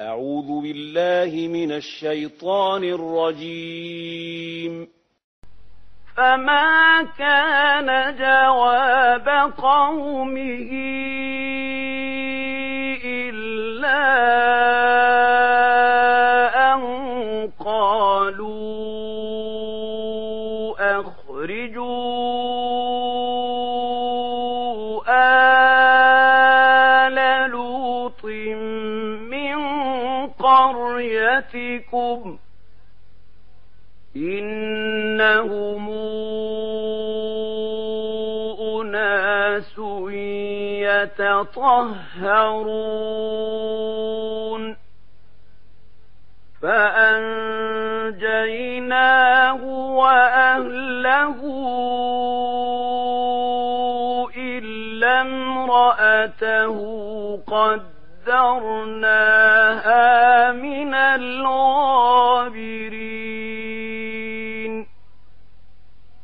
أعوذ بالله من الشيطان الرجيم. فما كان جواب قومه قريتكم إنهم أناس يتطهرون فأنجيناه وأهله إلا امرأته قدرناها من الغابرين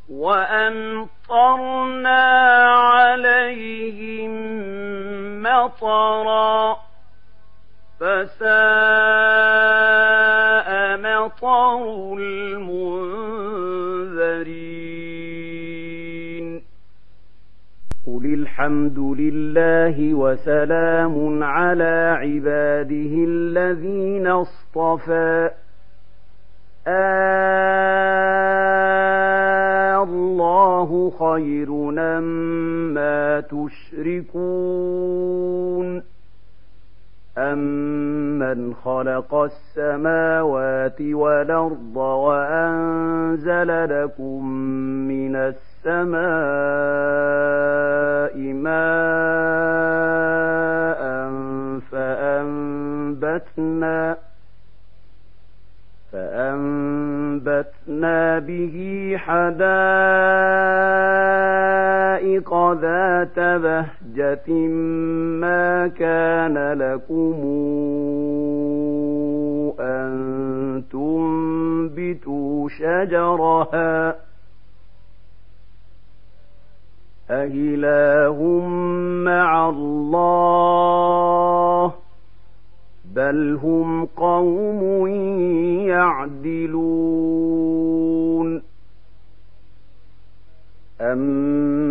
وأمطرنا عليهم مطرا فساء مطر المنذرين قل الحمد لله وسلام على عباده الذين اصطفى. الله خير ما تشركون. أمن خلق السماوات والأرض وأنزل لكم من السماء ماء فأنبتنا فأنبتنا به حدائق ذات بهجة ما كان لكم أن تنبتوا شجرها أإله مع الله بل هم قوم يعدلون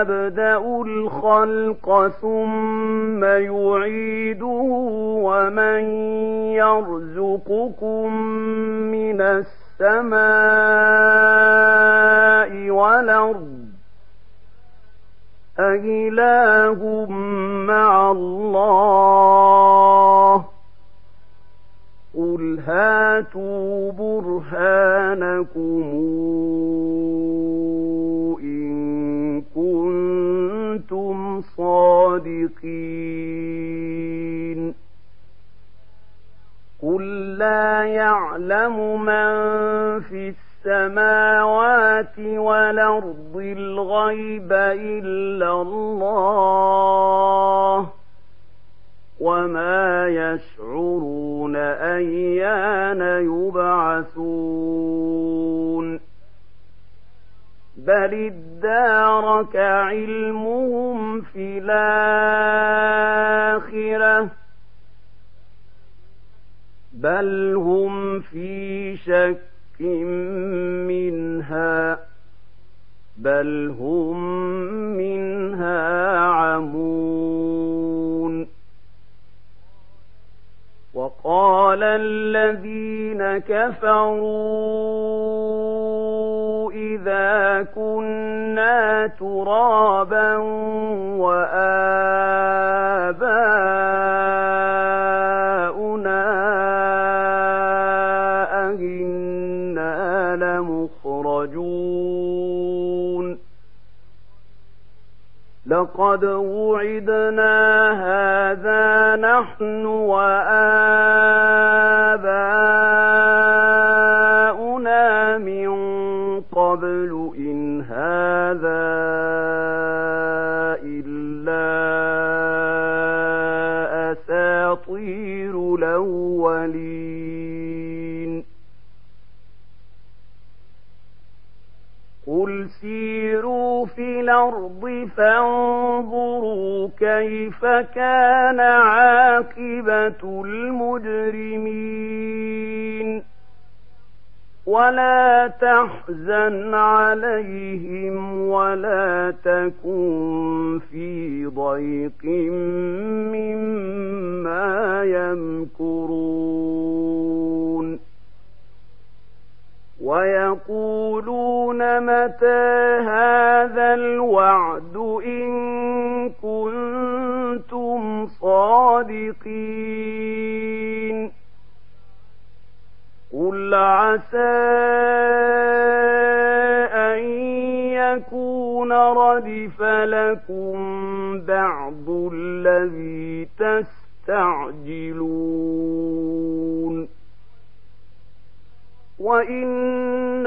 يبدأ الخلق ثم يعيده ومن يرزقكم من السماء والأرض أإله مع الله قل هاتوا برهانكم كنتم صادقين قل لا يعلم من في السماوات والأرض الغيب إلا الله وما يشعرون أيان يبعثون بل ادارك علمهم في الآخرة بل هم في شك منها بل هم منها عمون وقال الذين كفروا إذا كنا ترابا وآباؤنا أهنا لمخرجون لقد وعدنا هذا نحن وآباؤنا الأرض فانظروا كيف كان عاقبة المجرمين. ولا تحزن عليهم ولا تكن في ضيق مما يمكرون. ويقولون متى كنتم صادقين. قل عسى أن يكون ردف لكم بعض الذي تستعجلون. وإن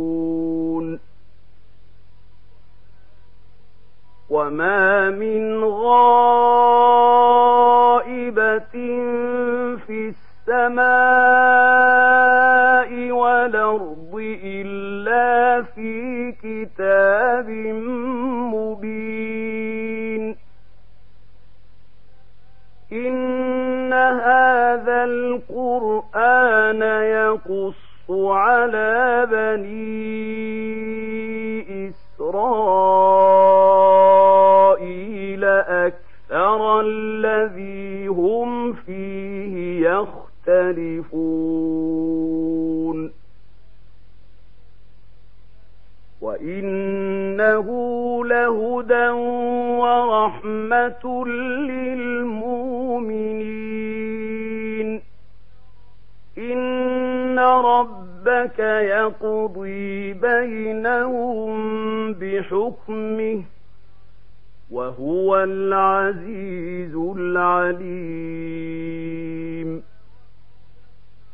وما من غائبة في السماء والأرض إلا في كتاب مبين إن هذا القرآن يقص على بني يختلفون. وإنه لهدى ورحمة للمؤمنين. إن ربك يقضي بينهم بحكمه وهو العزيز العليم.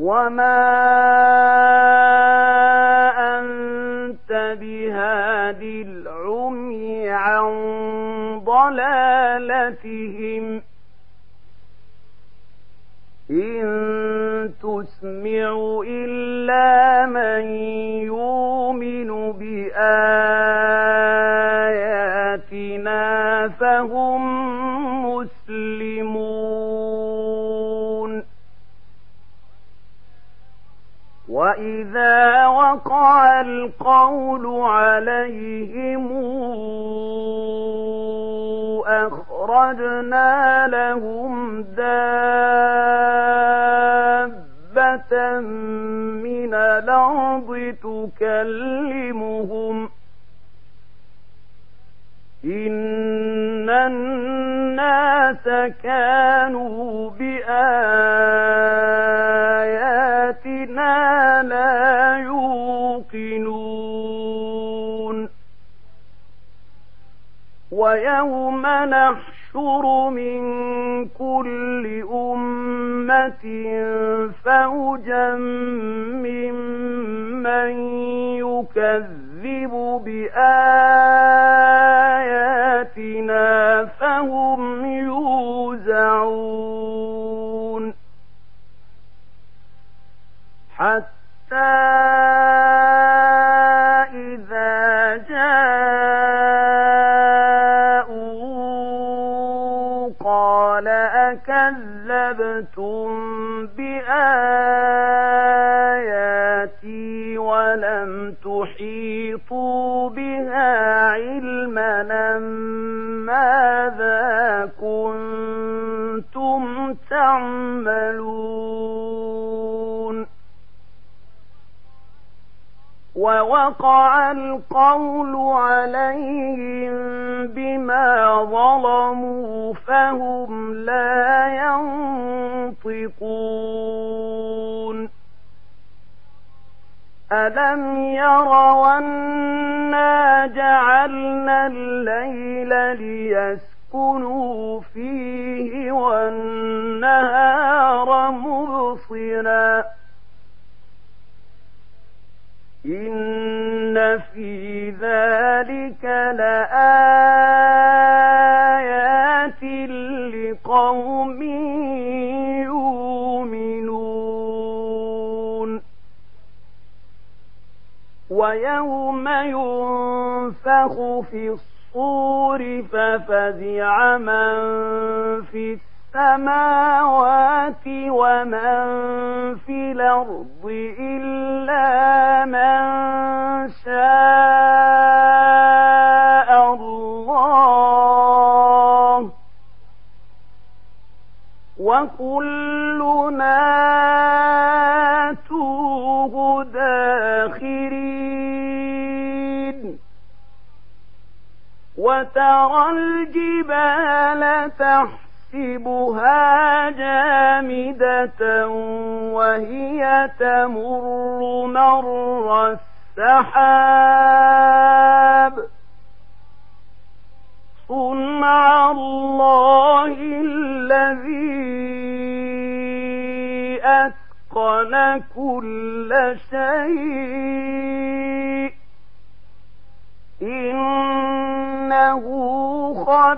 وما حتى إذا جاءوا قال أكذبتم بآياتي ولم تحيطوا بها علما ماذا كنتم تعملون ووقع القول عليهم بما ظلموا فهم لا ينطقون. ألم يروا أنا جعلنا الليل ليسكنوا ويوم ينفخ في الصور ففزع من في السماوات ومن في الأرض إلا من شاء الله. وكلنا وترى الجبال تحسبها جامدة وهي تمر مر السحاب. صنع الله الذي أتقن كل شيء.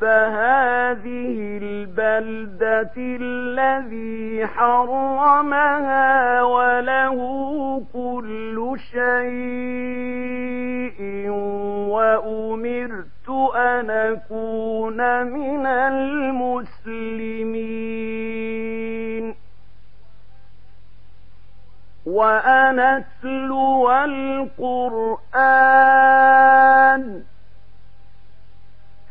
رب هذه البلدة الذي حرمها وله كل شيء وأمرت أن أكون من المسلمين وأن أتلو القرآن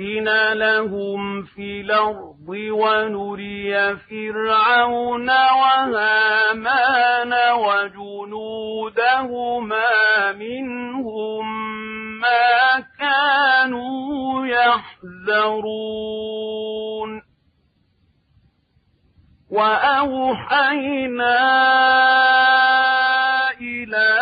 لهم في الأرض ونري فرعون وهامان وجنودهما منهم ما كانوا يحذرون وأوحينا إلى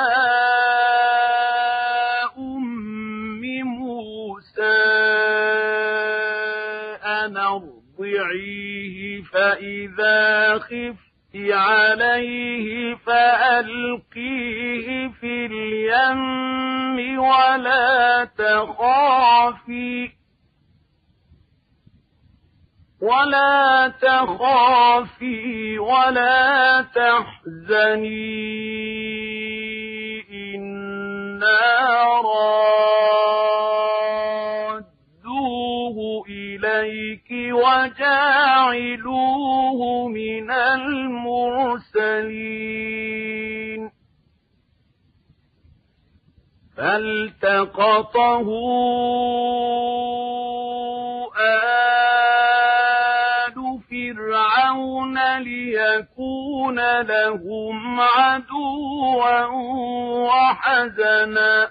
فإذا خفت عليه فألقيه في اليم ولا تخافي ولا تخافي ولا تحزني إنا رادوه وجاعلوه من المرسلين. فالتقطه آل فرعون ليكون لهم عدوا وحزنا.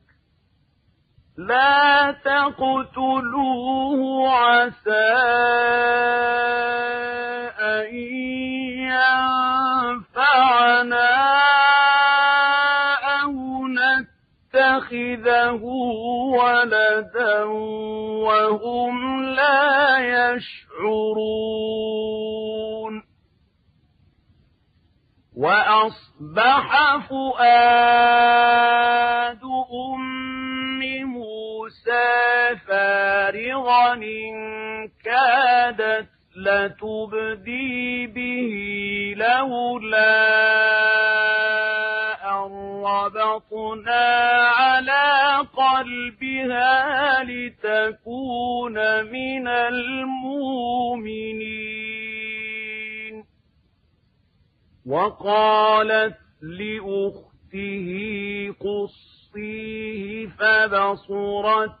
لا تقتلوه عسى أن ينفعنا أو نتخذه ولدا وهم لا يشعرون. وأصبح فؤاد فارغا إن كادت لتبدي به لولا أن ربطنا على قلبها لتكون من المؤمنين وقالت لأخته قصيه فبصرت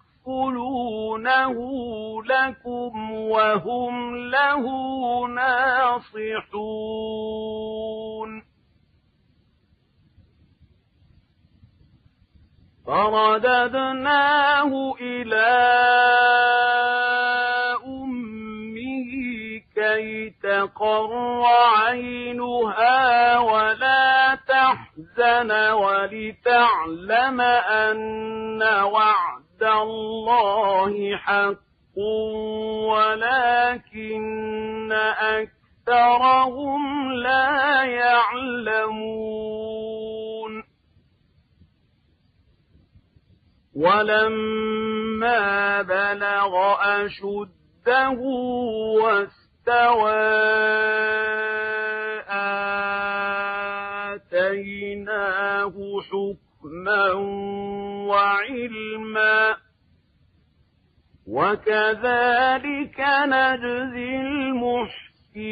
يكفلونه لكم وهم له ناصحون. فرددناه إلى أمه كي تقر عينها ولا تحزن ولتعلم أن وعد الله حق ولكن أكثرهم لا يعلمون. ولما بلغ أشده واستوى آتيناه حكما وعلما وكذلك نجزي المحسنين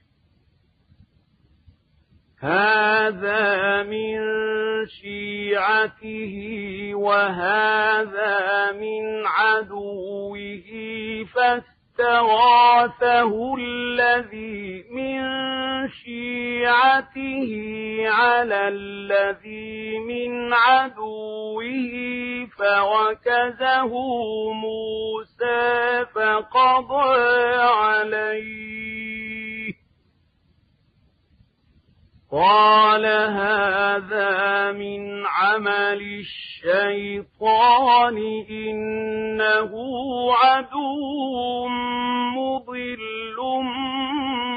هذا من شيعته وهذا من عدوه فاستغاثه الذي من شيعته على الذي من عدوه فوكزه موسى فقضى عليه. قال هذا من عمل الشيطان إنه عدو مضل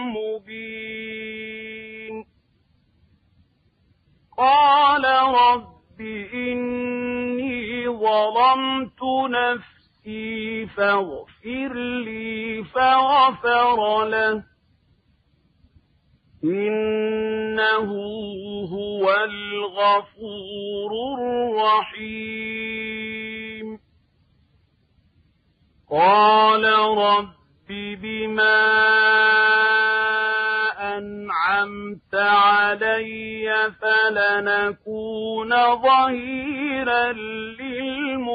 مبين. قال رب إني ظلمت نفسي فاغفر لي فغفر له. إنه هو الغفور الرحيم قال رب بما أنعمت علي فلنكون ظهيرا للمجرمين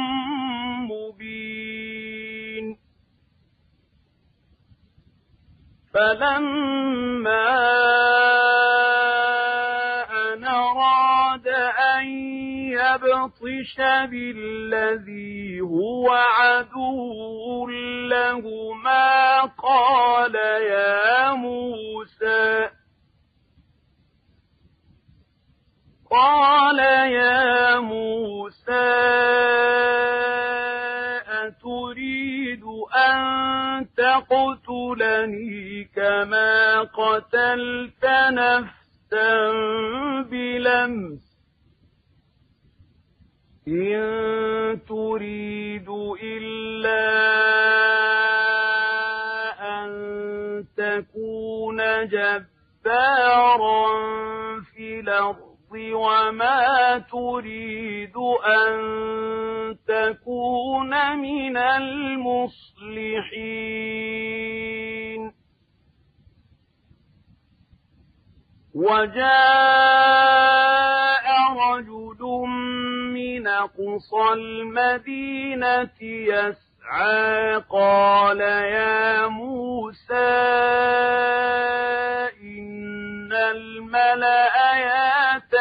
فلما أن أراد أن يبطش بالذي هو عدو لهما قال يا موسى قال تقتلني كما قتلت نفسا بلمس. إن تريد إلا أن تكون جبارا في الأرض وما تريد أن تكون من المصلحين. وجاء رجل من أقصى المدينة يسعى قال يا موسى إن الملأ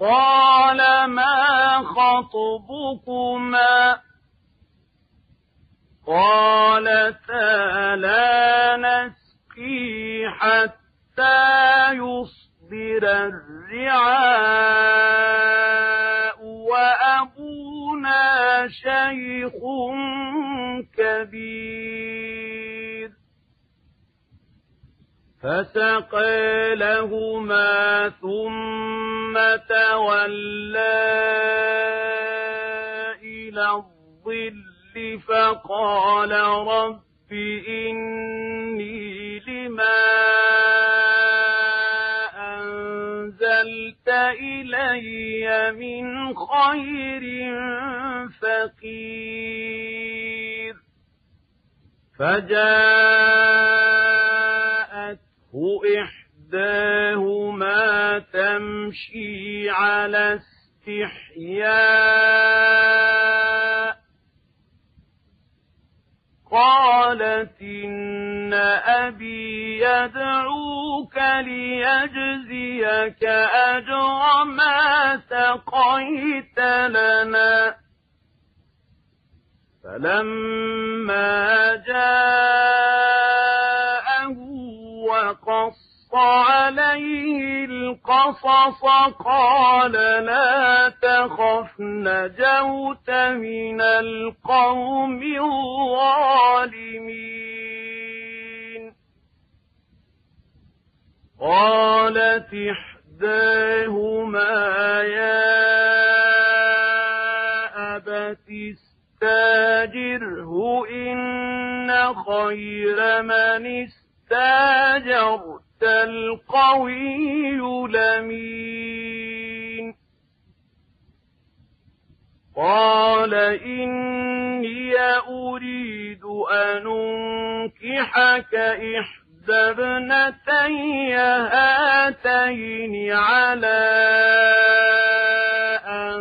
قال ما خطبكما؟ قالتا لا نسقي حتى يصدر الرعاء وأبونا شيخ كبير. فسقى لهما ثم تولى إلى الظل فقال رب إني لما أنزلت إلي من خير فقير فجاءته على استحياء. قالت إن أبي يدعوك ليجزيك أجر ما سقيت لنا. فلما جاءه عليه القصص قال لا تخف نجوت من القوم الظالمين. قالت إحداهما يا أبت استاجره إن خير من استاجرت القوي لمين قال إني أريد أن أنكحك إحدى ابنتي هاتين على أن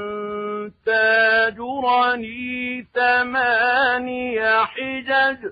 تاجرني ثماني حجج.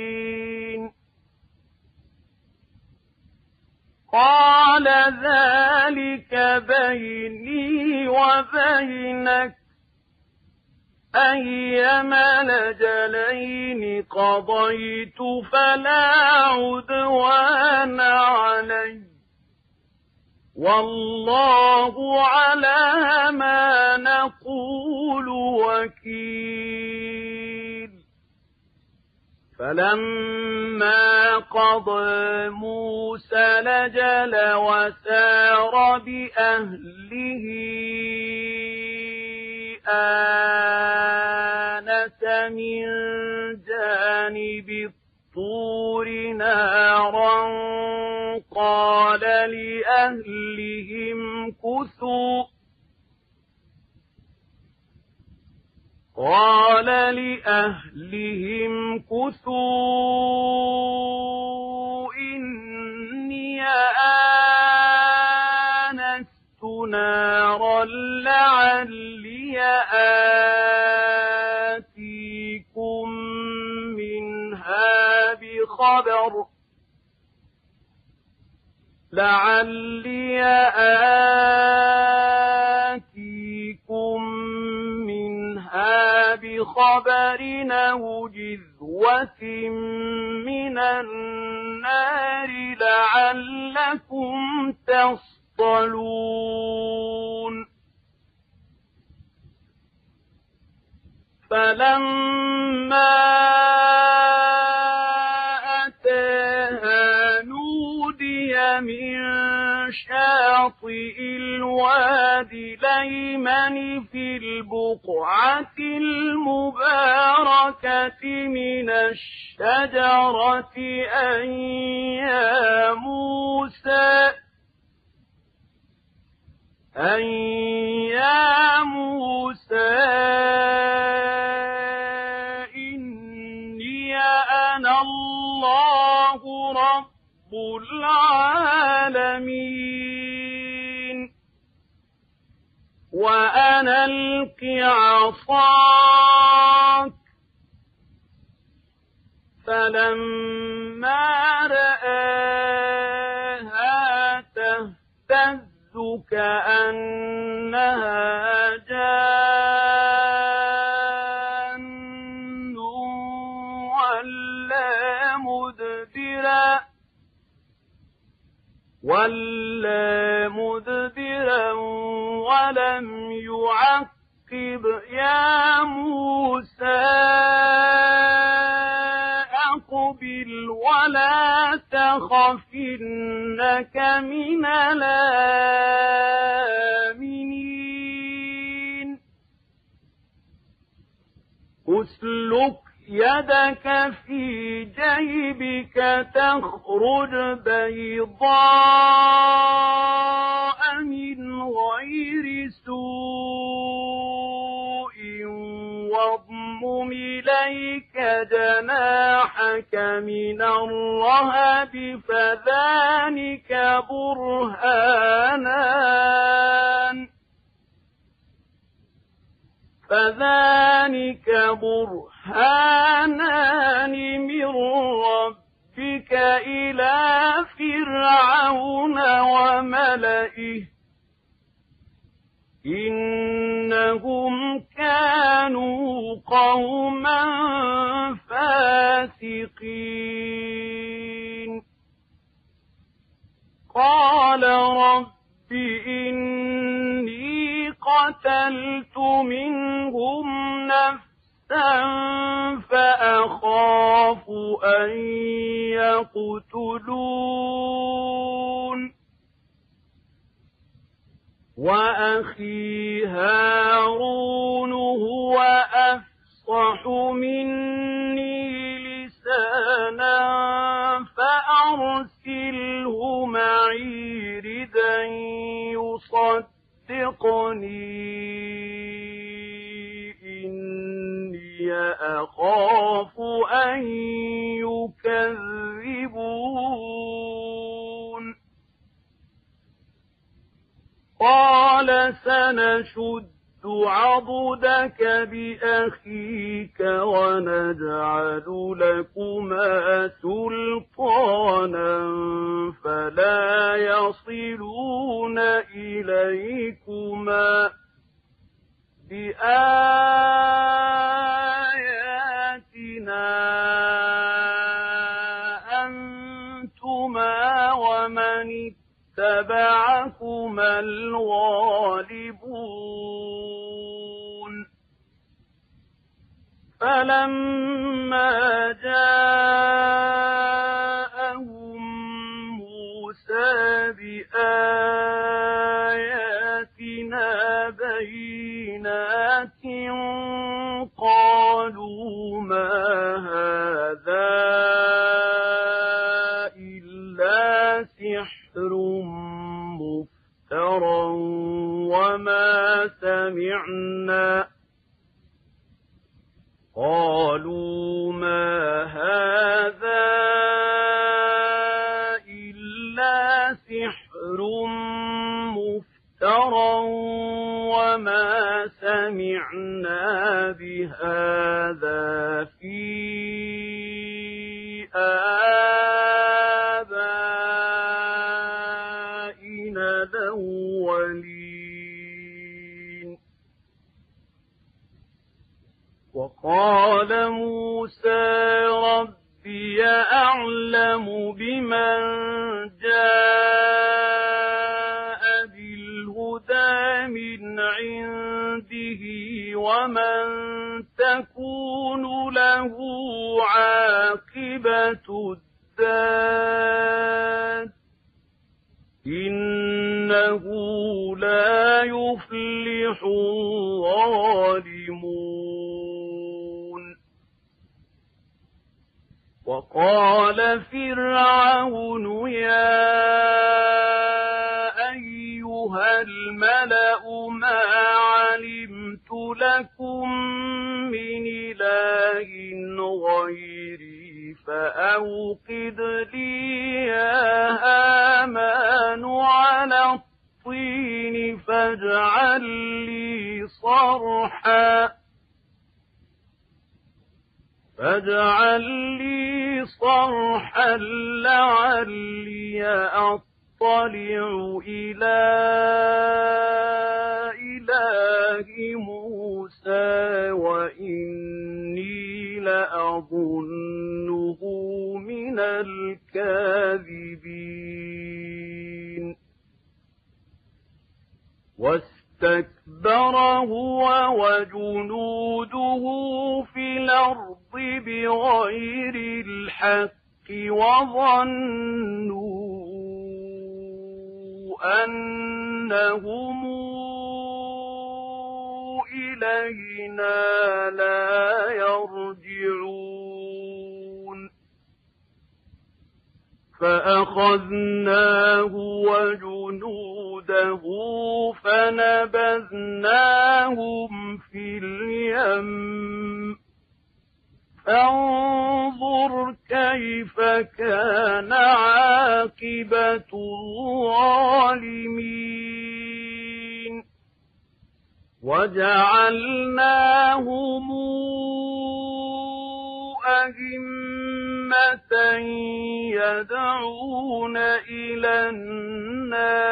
قال ذلك بيني وبينك. أيما لجلين قضيت فلا عدوان علي. والله على ما نقول وكيل. فلما قضى موسى لجل وسار بأهله آنس من جانب الطور نارا قال لأهلهم كثوا قال لأهلهم كثوا إني آنست نارا لعلي آتيكم منها بخبر لعلي آتيكم بخبر أو جذوة من النار لعلكم تصطلون. فلما شاطئ الوادي الأيمن في البقعة المباركة من الشجرة أن يا موسى أن يا موسى إني أنا الله رب العالمين. وأنا ألق عصاك. فلما رآها تهتز كأنها جان ولا مدبرا. ولا مدبرا ولم يعقب يا موسى أقبل ولا تخف إنك من الآمنين أسلك يدك في جيبك تخرج بيضاء جناحك من الرهب فذلك برهانان. فذلك برهانان من ربك إلى فرعون وملئه. إنهم كانوا قوما فاسقين قال رب إني قتلت منهم نفسا فأخاف أن يقتلون وأخي هارون مني لسانا فأرسله معي ردا يصدقني. إني أخاف أن يكذبون. قال سنشد عضدك بأخيك ونجعل لكما سلطانا فلا يصلون إليكما بآياتنا أنتما ومن اتبعكما الغالبون فلما جاءهم موسى بآياتنا بينات قالوا ما هذا ما علمت لكم من إله غيري فأوقد لي يا هامان على الطين فاجعل لي صرحا فاجعل لي صرحا لعلي أطلع إلى إله موسى وإني لأظنه من الكاذبين. واستكبر هو وجنوده في الأرض بغير الحق وظنوا أنهم إلينا لا يرجعون فأخذناه وجنوده فنبذناهم في اليم فانظر كيف كان عاقبة الظالمين. وجعلناهم أئمة يدعون إلى النار.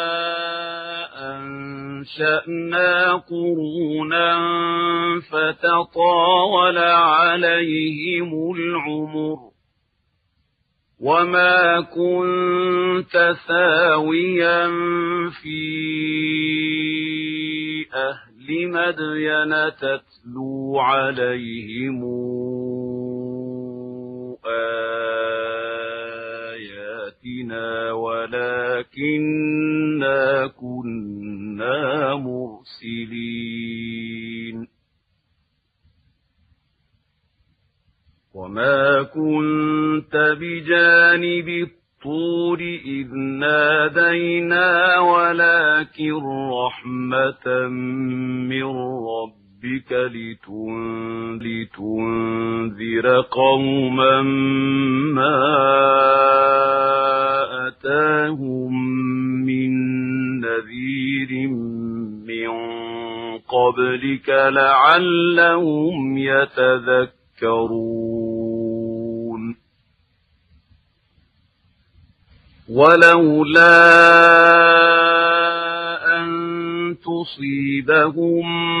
أنشأنا قرونا فتطاول عليهم العمر وما كنت ثاويا في أهل مدين تتلو عليهم آياتنا ولكننا كنا مرسلين وما كنت بجانب الطور إذ نادينا ولكن رحمة من ربك لتن لتنذر قوما ما أتاهم من نذير من قبلك لعلهم يتذكرون. ولولا أن تصيبهم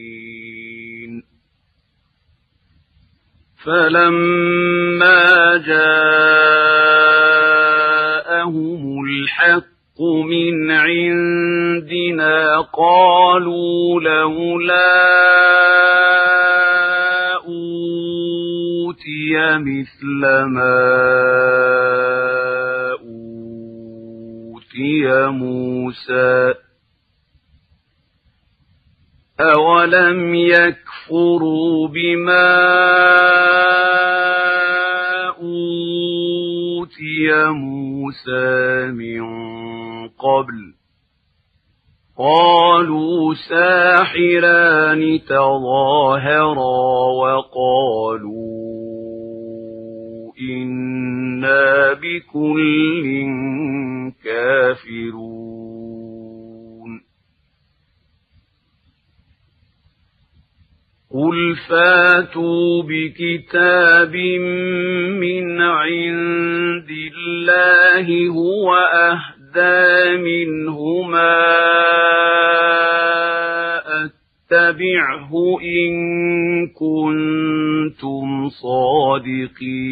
فلما جاءهم الحق من عندنا قالوا لولا أوتي مثل ما أوتي موسى أولم يكفروا بما أوتي موسى من قبل قالوا ساحران تظاهرا وقالوا إنا بكل كافرون قل فاتوا بكتاب من عند الله هو أهدى منهما أتبعه إن كنتم صادقين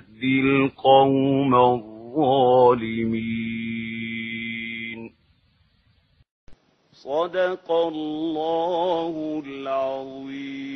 يهدي القوم الظالمين. صدق الله العظيم.